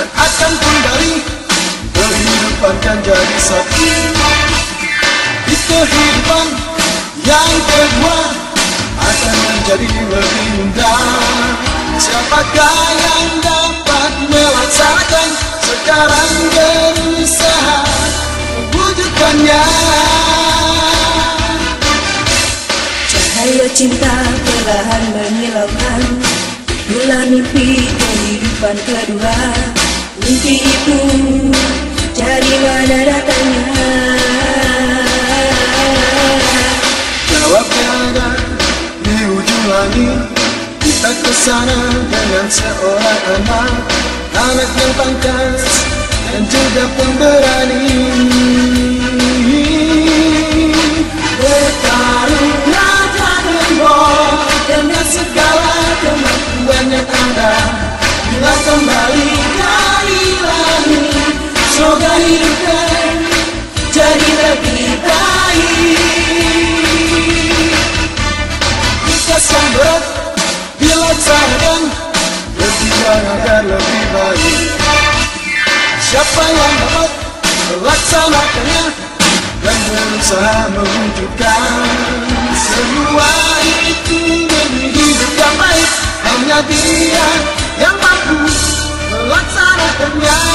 dan akan dari Kehidupan kan jadi satu. Di kehidupan yang kedua Akan menjadi lebih indah. Siapakah yang dapat melaksanakan Sekarang berusaha mewujudkannya? Cahaya cinta perlahan menyilaukan Bila mimpi kehidupan kedua. Mimpi itu dari mana datangnya Jawabnya di ujung langit Kita ke sana dengan seorang anak. Anak yang pangkas dan juga pemberani. Bertarung raja dan boy Dengan segala ada lah kembali dari langit Semoga hidup jadi lebih baik. Kita sambut bila sayang Lebih agar lebih baik. Siapa yang dapat laksanakannya Dan berusaha mewujudkan Semua itu demi hidup yang baik Hanya dia yang baik Laksanakan yang